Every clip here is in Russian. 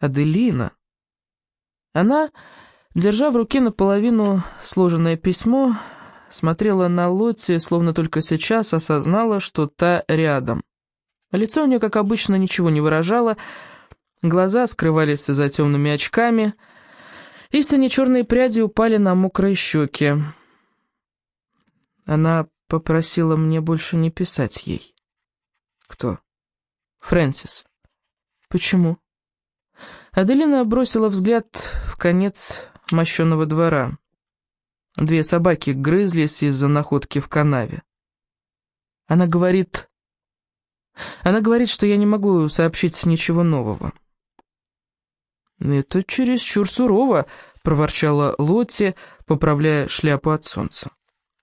Аделина. Она, держа в руке наполовину сложенное письмо, смотрела на Лотти, словно только сейчас осознала, что та рядом. Лицо у нее, как обычно, ничего не выражало, глаза скрывались за темными очками, истинно черные пряди упали на мокрые щеки. Она попросила мне больше не писать ей. Кто? Фрэнсис. Почему? Аделина бросила взгляд в конец мощенного двора. Две собаки грызлись из-за находки в канаве. Она говорит... Она говорит, что я не могу сообщить ничего нового. «Это чересчур сурово», — проворчала Лотти, поправляя шляпу от солнца.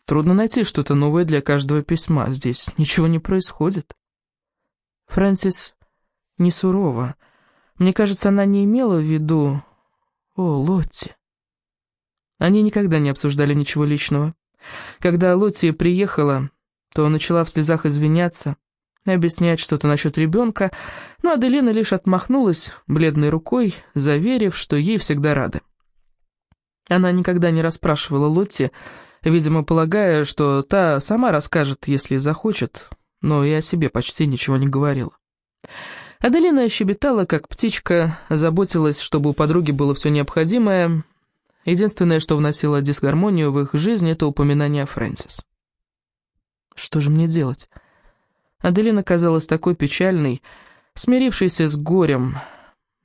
«Трудно найти что-то новое для каждого письма. Здесь ничего не происходит». Фрэнсис не сурова. Мне кажется, она не имела в виду... О, Лотти. Они никогда не обсуждали ничего личного. Когда Лотти приехала, то начала в слезах извиняться, объяснять что-то насчет ребенка, но Аделина лишь отмахнулась бледной рукой, заверив, что ей всегда рады. Она никогда не расспрашивала Лотти, видимо, полагая, что та сама расскажет, если захочет, но и о себе почти ничего не говорила. Аделина щебетала, как птичка, заботилась, чтобы у подруги было все необходимое, Единственное, что вносило дисгармонию в их жизнь, это упоминание о Фрэнсис. Что же мне делать? Аделина казалась такой печальной, смирившейся с горем.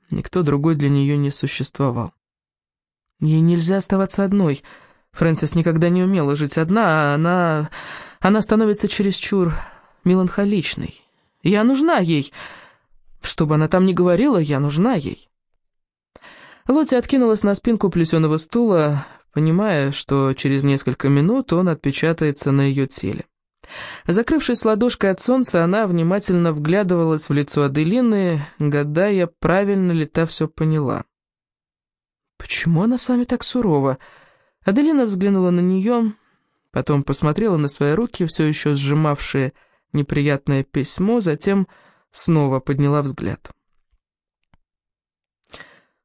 Никто другой для нее не существовал. Ей нельзя оставаться одной. Фрэнсис никогда не умела жить одна, а она... Она становится чересчур меланхоличной. Я нужна ей. Что бы она там ни говорила, я нужна ей. Лотти откинулась на спинку плесеного стула, понимая, что через несколько минут он отпечатается на ее теле. Закрывшись ладошкой от солнца, она внимательно вглядывалась в лицо Аделины, гадая, правильно ли та все поняла. «Почему она с вами так сурова?» Аделина взглянула на нее, потом посмотрела на свои руки, все еще сжимавшие неприятное письмо, затем снова подняла взгляд.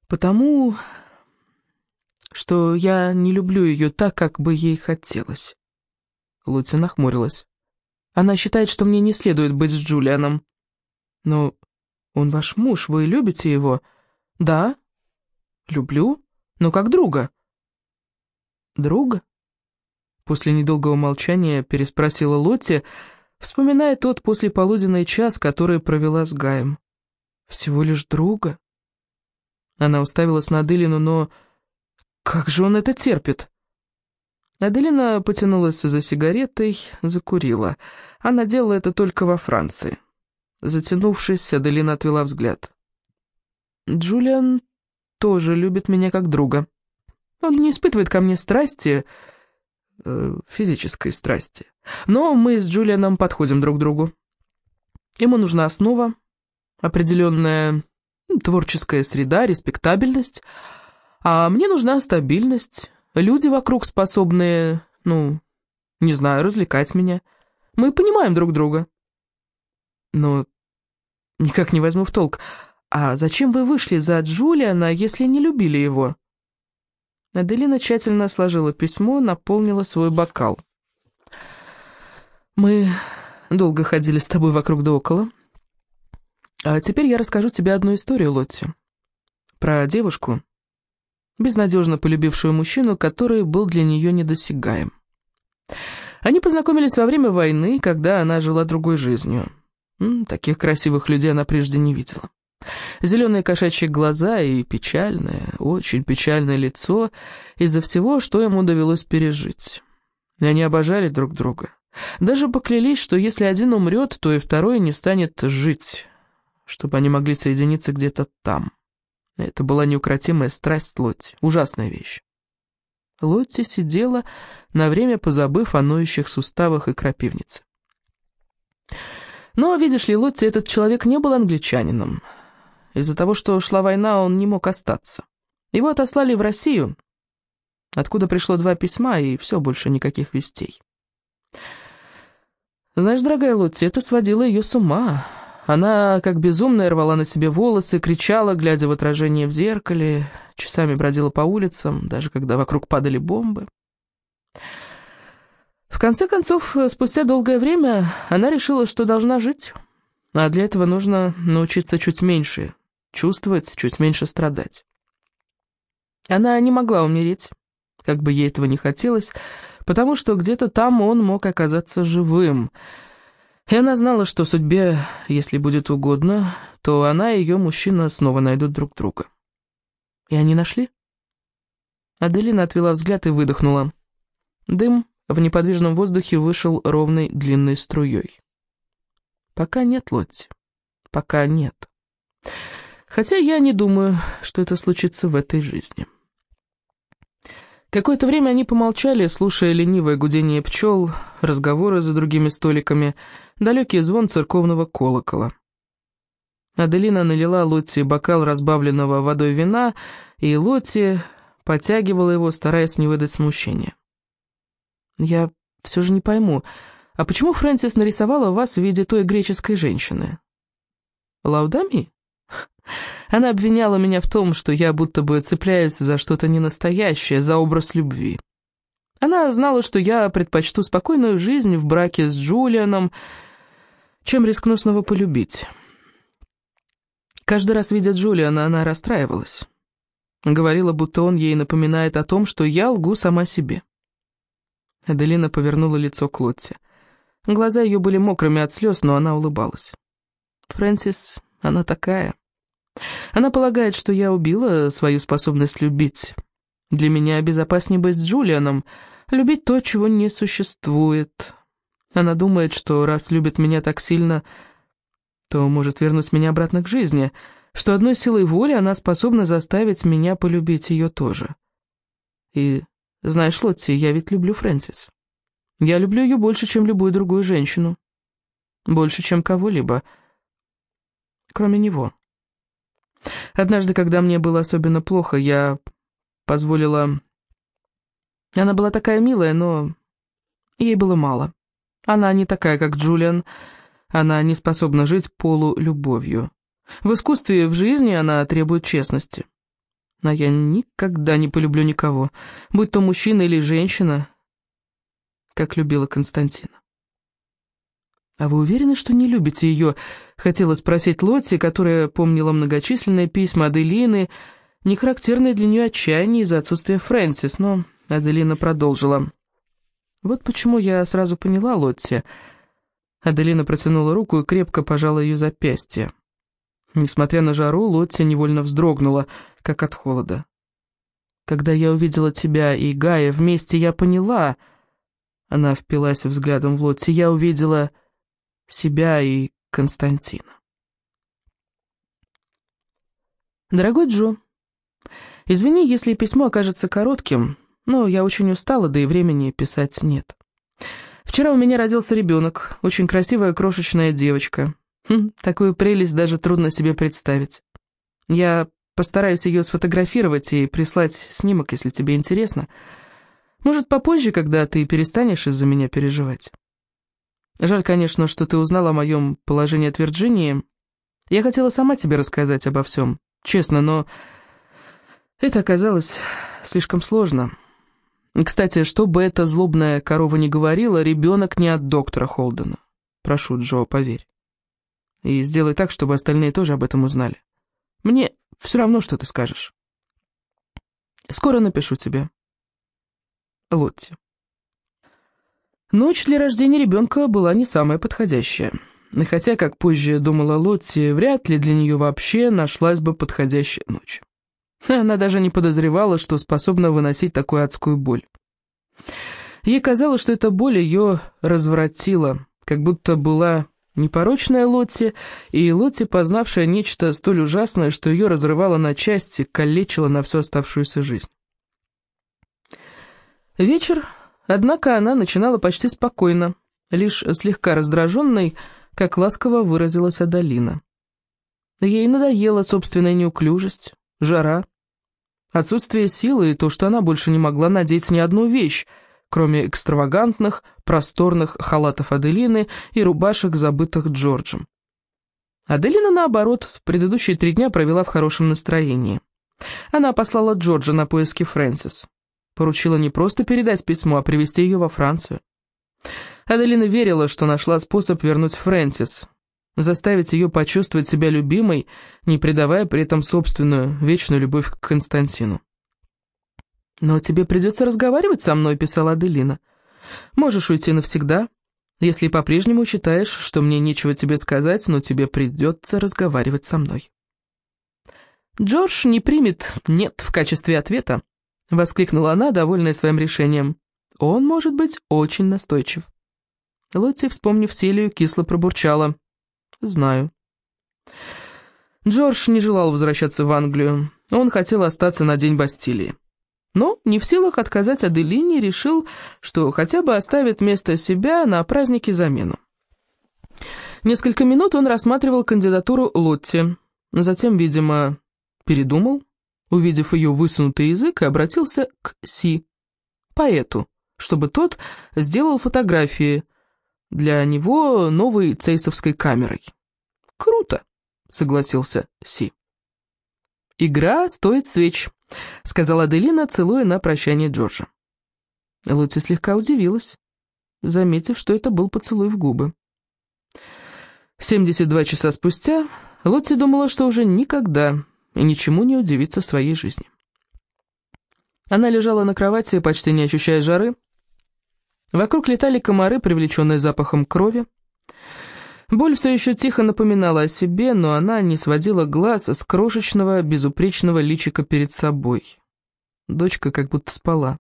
Потому что я не люблю ее так, как бы ей хотелось. Лути нахмурилась. Она считает, что мне не следует быть с Джулианом. Но он ваш муж, вы любите его? Да, люблю, но как друга. Друга? После недолгого молчания переспросила Лотти, вспоминая тот послеполуденный час, который провела с Гаем. Всего лишь друга? Она уставилась на Аделину, но... Как же он это терпит? Аделина потянулась за сигаретой, закурила. Она делала это только во Франции. Затянувшись, Аделина отвела взгляд. «Джулиан тоже любит меня как друга. Он не испытывает ко мне страсти, э, физической страсти. Но мы с Джулианом подходим друг к другу. Ему нужна основа, определенная Творческая среда, респектабельность. А мне нужна стабильность. Люди вокруг способные, ну, не знаю, развлекать меня. Мы понимаем друг друга. Но никак не возьму в толк. А зачем вы вышли за Джулиана, если не любили его? Аделина тщательно сложила письмо, наполнила свой бокал. Мы долго ходили с тобой вокруг да около. А теперь я расскажу тебе одну историю, Лотти. Про девушку, безнадежно полюбившую мужчину, который был для нее недосягаем. Они познакомились во время войны, когда она жила другой жизнью. Таких красивых людей она прежде не видела. Зеленые кошачьи глаза и печальное, очень печальное лицо из-за всего, что ему довелось пережить. Они обожали друг друга. Даже поклялись, что если один умрет, то и второй не станет жить, чтобы они могли соединиться где-то там. Это была неукротимая страсть Лотти, ужасная вещь. Лотти сидела, на время позабыв о ноющих суставах и крапивнице. Но, видишь ли, Лотти, этот человек не был англичанином. Из-за того, что шла война, он не мог остаться. Его отослали в Россию, откуда пришло два письма, и все, больше никаких вестей. Знаешь, дорогая Лотти, это сводило ее с ума. Она, как безумная, рвала на себе волосы, кричала, глядя в отражение в зеркале, часами бродила по улицам, даже когда вокруг падали бомбы. В конце концов, спустя долгое время, она решила, что должна жить, а для этого нужно научиться чуть меньше чувствовать, чуть меньше страдать. Она не могла умереть, как бы ей этого не хотелось, потому что где-то там он мог оказаться живым — и она знала, что судьбе, если будет угодно, то она и ее мужчина снова найдут друг друга. И они нашли? Аделина отвела взгляд и выдохнула. Дым в неподвижном воздухе вышел ровной длинной струей. Пока нет, Лотти. Пока нет. Хотя я не думаю, что это случится в этой жизни. Какое-то время они помолчали, слушая ленивое гудение пчел, разговоры за другими столиками, далекий звон церковного колокола. Аделина налила Лотти бокал разбавленного водой вина, и Лотти потягивала его, стараясь не выдать смущения. «Я все же не пойму, а почему Фрэнсис нарисовала вас в виде той греческой женщины?» «Лаудами?» Она обвиняла меня в том, что я будто бы цепляюсь за что-то ненастоящее, за образ любви. Она знала, что я предпочту спокойную жизнь в браке с Джулианом, чем рискну снова полюбить. Каждый раз, видя Джулиана, она расстраивалась. Говорила, будто он ей напоминает о том, что я лгу сама себе. Аделина повернула лицо к Лотте. Глаза ее были мокрыми от слез, но она улыбалась. Фрэнсис, она такая. Она полагает, что я убила свою способность любить. Для меня безопаснее быть с Джулианом, любить то, чего не существует. Она думает, что раз любит меня так сильно, то может вернуть меня обратно к жизни, что одной силой воли она способна заставить меня полюбить ее тоже. И, знаешь, Лотти, я ведь люблю Фрэнсис. Я люблю ее больше, чем любую другую женщину. Больше, чем кого-либо, кроме него. Однажды, когда мне было особенно плохо, я позволила... Она была такая милая, но ей было мало. Она не такая, как Джулиан. Она не способна жить полулюбовью. В искусстве в жизни она требует честности. А я никогда не полюблю никого, будь то мужчина или женщина, как любила Константина. «А вы уверены, что не любите ее?» — хотела спросить Лотти, которая помнила многочисленные письма Аделины, не характерные для нее отчаяние из-за отсутствия Фрэнсис, но Аделина продолжила. «Вот почему я сразу поняла Лотти». Аделина протянула руку и крепко пожала ее запястье. Несмотря на жару, Лотти невольно вздрогнула, как от холода. «Когда я увидела тебя и Гая вместе, я поняла...» Она впилась взглядом в Лотти. «Я увидела...» себя и Константина. Дорогой Джо, извини, если письмо окажется коротким, но я очень устала, да и времени писать нет. Вчера у меня родился ребенок, очень красивая крошечная девочка. Хм, такую прелесть даже трудно себе представить. Я постараюсь ее сфотографировать и прислать снимок, если тебе интересно. Может, попозже, когда ты перестанешь из-за меня переживать. Жаль, конечно, что ты узнал о моем положении от Вирджинии. Я хотела сама тебе рассказать обо всем, честно, но это оказалось слишком сложно. Кстати, что бы эта злобная корова ни говорила, ребенок не от доктора Холдена. Прошу, Джо, поверь. И сделай так, чтобы остальные тоже об этом узнали. Мне все равно, что ты скажешь. Скоро напишу тебе. Лотти. Ночь для рождения ребенка была не самая подходящая. Хотя, как позже думала Лотти, вряд ли для нее вообще нашлась бы подходящая ночь. Она даже не подозревала, что способна выносить такую адскую боль. Ей казалось, что эта боль ее развратила, как будто была непорочная Лотти, и Лотти, познавшая нечто столь ужасное, что ее разрывало на части, калечила на всю оставшуюся жизнь. Вечер Однако она начинала почти спокойно, лишь слегка раздраженной, как ласково выразилась Адалина. Ей надоела собственная неуклюжесть, жара, отсутствие силы и то, что она больше не могла надеть ни одну вещь, кроме экстравагантных, просторных халатов Аделины и рубашек, забытых Джорджем. Аделина, наоборот, предыдущие три дня провела в хорошем настроении. Она послала Джорджа на поиски Фрэнсис. Поручила не просто передать письмо, а привезти ее во Францию. Аделина верила, что нашла способ вернуть Фрэнсис, заставить ее почувствовать себя любимой, не предавая при этом собственную вечную любовь к Константину. «Но тебе придется разговаривать со мной», — писала Аделина. «Можешь уйти навсегда, если по-прежнему считаешь, что мне нечего тебе сказать, но тебе придется разговаривать со мной». «Джордж не примет «нет» в качестве ответа», — воскликнула она, довольная своим решением. «Он может быть очень настойчив». Лотти, вспомнив Селию, кисло пробурчала. «Знаю». Джордж не желал возвращаться в Англию. Он хотел остаться на день Бастилии. Но, не в силах отказать Аделине, решил, что хотя бы оставит вместо себя на празднике замену. Несколько минут он рассматривал кандидатуру Лотти. Затем, видимо, передумал, увидев ее высунутый язык, обратился к Си, поэту, чтобы тот сделал фотографии для него новой цейсовской камерой. «Круто», — согласился Си. «Игра стоит свеч», — сказала Аделина, целуя на прощание Джорджа. Лотти слегка удивилась, заметив, что это был поцелуй в губы. 72 часа спустя Лотти думала, что уже никогда и ничему не удивится в своей жизни. Она лежала на кровати, почти не ощущая жары. Вокруг летали комары, привлеченные запахом крови. Боль все еще тихо напоминала о себе, но она не сводила глаз с крошечного, безупречного личика перед собой. Дочка как будто спала.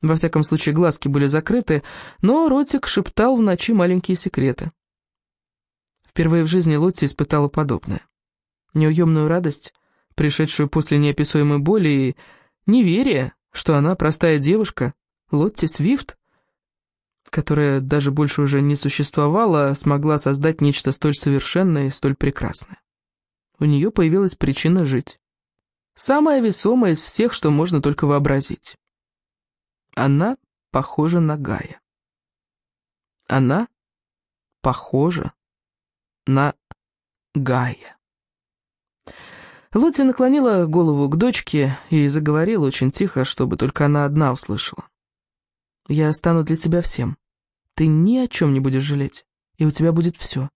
Во всяком случае, глазки были закрыты, но ротик шептал в ночи маленькие секреты. Впервые в жизни Лотти испытала подобное. Неуемную радость, пришедшую после неописуемой боли, и неверие, что она простая девушка, Лотти Свифт, которая даже больше уже не существовала, смогла создать нечто столь совершенное и столь прекрасное. У нее появилась причина жить. Самая весомая из всех, что можно только вообразить. Она похожа на Гая. Она похожа на Гая. Лотти наклонила голову к дочке и заговорила очень тихо, чтобы только она одна услышала. Я стану для тебя всем. Ты ни о чем не будешь жалеть, и у тебя будет все.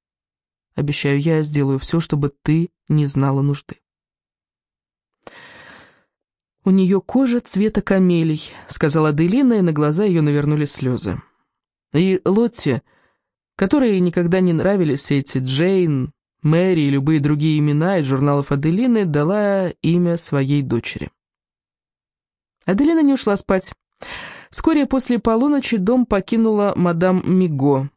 Обещаю, я сделаю все, чтобы ты не знала нужды. «У нее кожа цвета камелий», — сказала Аделина, и на глаза ее навернули слезы. И Лотти, которой никогда не нравились эти Джейн, Мэри и любые другие имена из журналов Аделины, дала имя своей дочери. Аделина не ушла спать. Вскоре после полуночи дом покинула мадам Миго.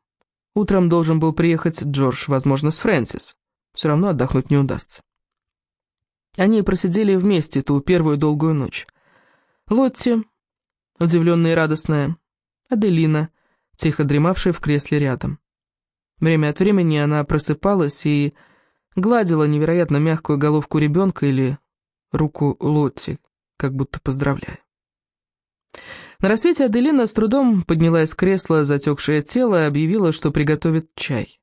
Утром должен был приехать Джордж, возможно, с Фрэнсис. Все равно отдохнуть не удастся. Они просидели вместе ту первую долгую ночь. Лотти, удивленная и радостная, Аделина, тихо дремавшая в кресле рядом. Время от времени она просыпалась и гладила невероятно мягкую головку ребенка или руку Лотти, как будто поздравляя. На рассвете Аделина с трудом подняла из кресла затекшее тело и объявила, что приготовит чай.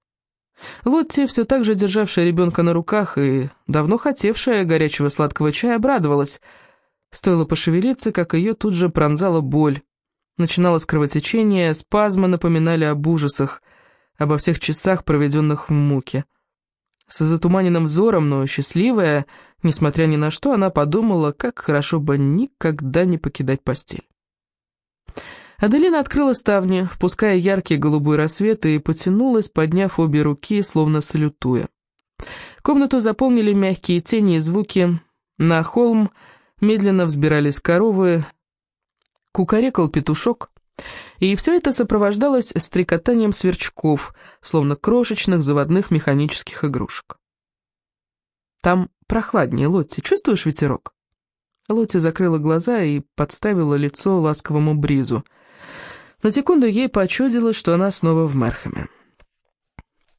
Лотти, все так же державшая ребенка на руках и давно хотевшая горячего сладкого чая, обрадовалась. Стоило пошевелиться, как ее тут же пронзала боль. Начиналось кровотечение, спазмы напоминали об ужасах, обо всех часах, проведенных в муке. С затуманенным взором, но счастливая, несмотря ни на что, она подумала, как хорошо бы никогда не покидать постель. Аделина открыла ставни, впуская яркий голубой рассвет, и потянулась, подняв обе руки, словно салютуя. Комнату заполнили мягкие тени и звуки. На холм медленно взбирались коровы, кукарекал петушок, и все это сопровождалось стрекотанием сверчков, словно крошечных заводных механических игрушек. «Там прохладнее, Лотти, чувствуешь ветерок?» Лотти закрыла глаза и подставила лицо ласковому бризу. На секунду ей почудилось, что она снова в Мерхаме.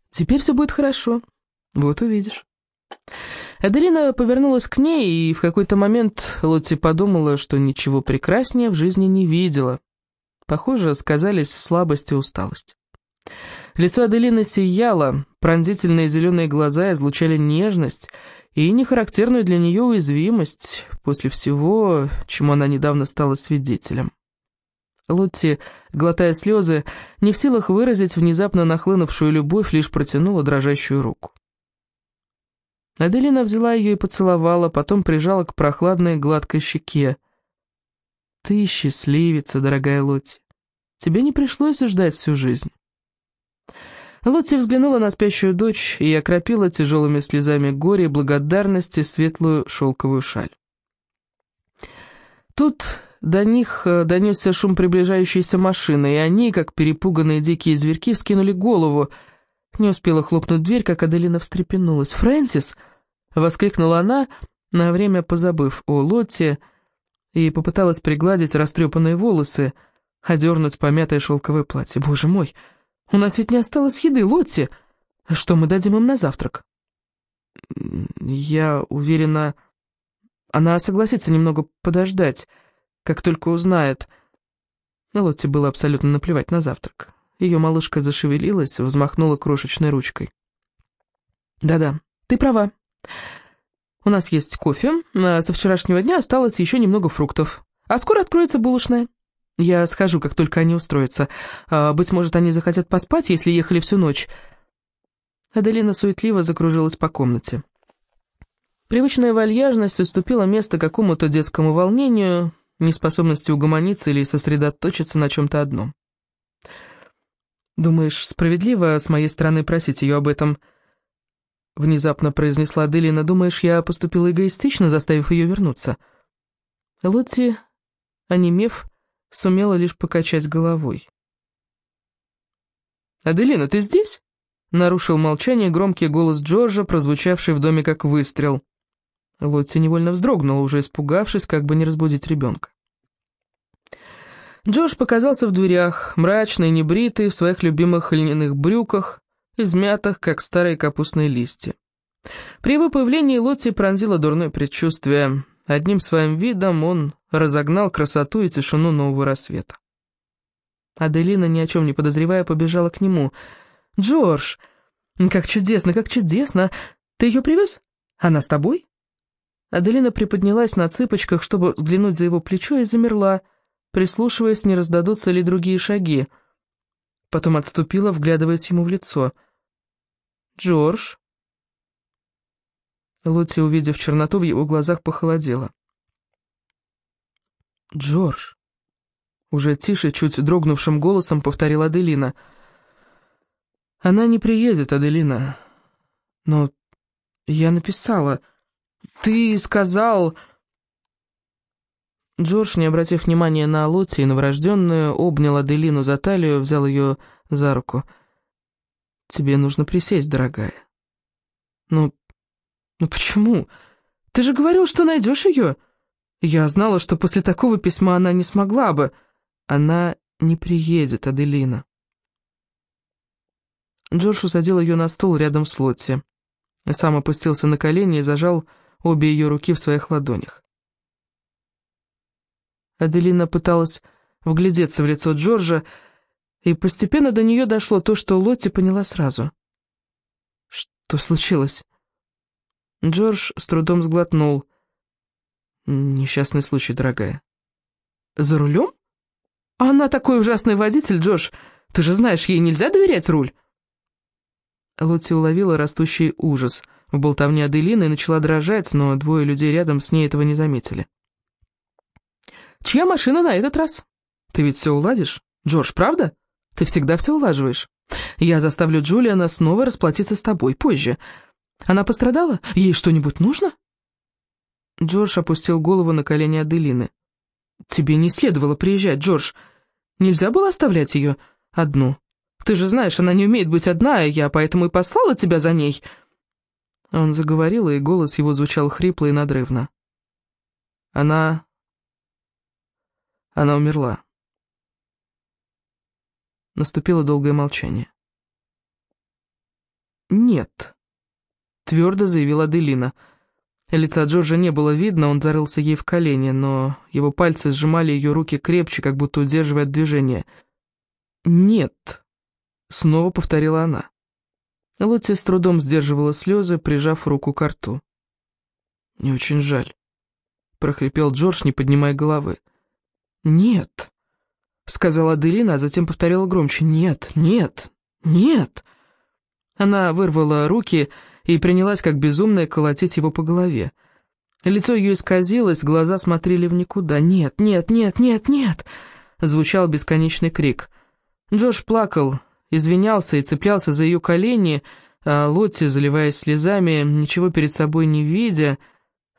«Теперь все будет хорошо. Вот увидишь». Аделина повернулась к ней, и в какой-то момент Лотти подумала, что ничего прекраснее в жизни не видела. Похоже, сказались слабость и усталость. Лицо Аделины сияло, пронзительные зеленые глаза излучали нежность и нехарактерную для нее уязвимость после всего, чему она недавно стала свидетелем. Лотти, глотая слезы, не в силах выразить внезапно нахлынувшую любовь, лишь протянула дрожащую руку. Аделина взяла ее и поцеловала, потом прижала к прохладной гладкой щеке. «Ты счастливица, дорогая Лотти. Тебе не пришлось ждать всю жизнь». Лотти взглянула на спящую дочь и окропила тяжелыми слезами горя и благодарности светлую шелковую шаль. Тут до них э, донесся шум приближающейся машины, и они, как перепуганные дикие зверьки, вскинули голову. Не успела хлопнуть дверь, как Аделина встрепенулась. «Фрэнсис!» — воскликнула она, на время позабыв о Лотте, и попыталась пригладить растрепанные волосы, одернуть помятое шелковое платье. «Боже мой! У нас ведь не осталось еды, Лотти! Что мы дадим им на завтрак?» «Я уверена, она согласится немного подождать» как только узнает. Лотте было абсолютно наплевать на завтрак. Ее малышка зашевелилась, взмахнула крошечной ручкой. «Да-да, ты права. У нас есть кофе, а со вчерашнего дня осталось еще немного фруктов. А скоро откроется булочная. Я схожу, как только они устроятся. А, быть может, они захотят поспать, если ехали всю ночь». Аделина суетливо закружилась по комнате. Привычная вальяжность уступила место какому-то детскому волнению, неспособности угомониться или сосредоточиться на чем-то одном. «Думаешь, справедливо с моей стороны просить ее об этом?» Внезапно произнесла Делина. «Думаешь, я поступила эгоистично, заставив ее вернуться?» Лотти, онемев, сумела лишь покачать головой. «Аделина, ты здесь?» Нарушил молчание громкий голос Джорджа, прозвучавший в доме как выстрел. Лотти невольно вздрогнула, уже испугавшись, как бы не разбудить ребенка. Джордж показался в дверях, мрачный, небритый, в своих любимых льняных брюках, измятых, как старые капустные листья. При его появлении Лотти пронзила дурное предчувствие. Одним своим видом он разогнал красоту и тишину нового рассвета. Аделина, ни о чем не подозревая, побежала к нему. «Джордж, как чудесно, как чудесно! Ты ее привез? Она с тобой?» Аделина приподнялась на цыпочках, чтобы взглянуть за его плечо, и замерла, прислушиваясь, не раздадутся ли другие шаги. Потом отступила, вглядываясь ему в лицо. «Джордж?» Лотти, увидев черноту, в его глазах похолодела. «Джордж!» Уже тише, чуть дрогнувшим голосом повторила Аделина. «Она не приедет, Аделина. Но я написала...» «Ты сказал...» Джордж, не обратив внимания на Лотти и новорожденную, обнял Аделину за талию, взял ее за руку. «Тебе нужно присесть, дорогая». «Ну, ну почему? Ты же говорил, что найдешь ее. Я знала, что после такого письма она не смогла бы. Она не приедет, Аделина». Джордж усадил ее на стул рядом с Лотти. Сам опустился на колени и зажал обе ее руки в своих ладонях. Аделина пыталась вглядеться в лицо Джорджа, и постепенно до нее дошло то, что Лотти поняла сразу. Что случилось? Джордж с трудом сглотнул. Несчастный случай, дорогая. За рулем? Она такой ужасный водитель, Джордж. Ты же знаешь, ей нельзя доверять руль. Лотти уловила растущий ужас в болтовне Аделины и начала дрожать, но двое людей рядом с ней этого не заметили. «Чья машина на этот раз? Ты ведь все уладишь? Джордж, правда? Ты всегда все улаживаешь. Я заставлю Джулиана снова расплатиться с тобой позже. Она пострадала? Ей что-нибудь нужно?» Джордж опустил голову на колени Аделины. «Тебе не следовало приезжать, Джордж. Нельзя было оставлять ее одну. Ты же знаешь, она не умеет быть одна, и я поэтому и послала тебя за ней». Он заговорил, и голос его звучал хрипло и надрывно. Она... Она умерла. Наступило долгое молчание. «Нет», — твердо заявила Аделина. Лица Джорджа не было видно, он зарылся ей в колени, но его пальцы сжимали ее руки крепче, как будто удерживая от движения. «Нет», снова повторила она. Лотти с трудом сдерживала слезы, прижав руку к рту. «Мне очень жаль», — прохрипел Джордж, не поднимая головы. «Нет», — сказала Аделина, а затем повторила громче. «Нет, нет, нет». Она вырвала руки и принялась как безумная колотить его по голове. Лицо ее исказилось, глаза смотрели в никуда. «Нет, нет, нет, нет, нет!» — звучал бесконечный крик. Джош плакал, извинялся и цеплялся за ее колени, а Лотти, заливаясь слезами, ничего перед собой не видя,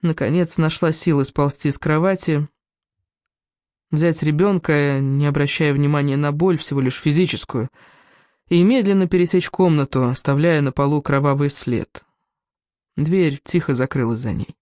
наконец нашла силы сползти с кровати, взять ребенка, не обращая внимания на боль, всего лишь физическую, и медленно пересечь комнату, оставляя на полу кровавый след. Дверь тихо закрылась за ней.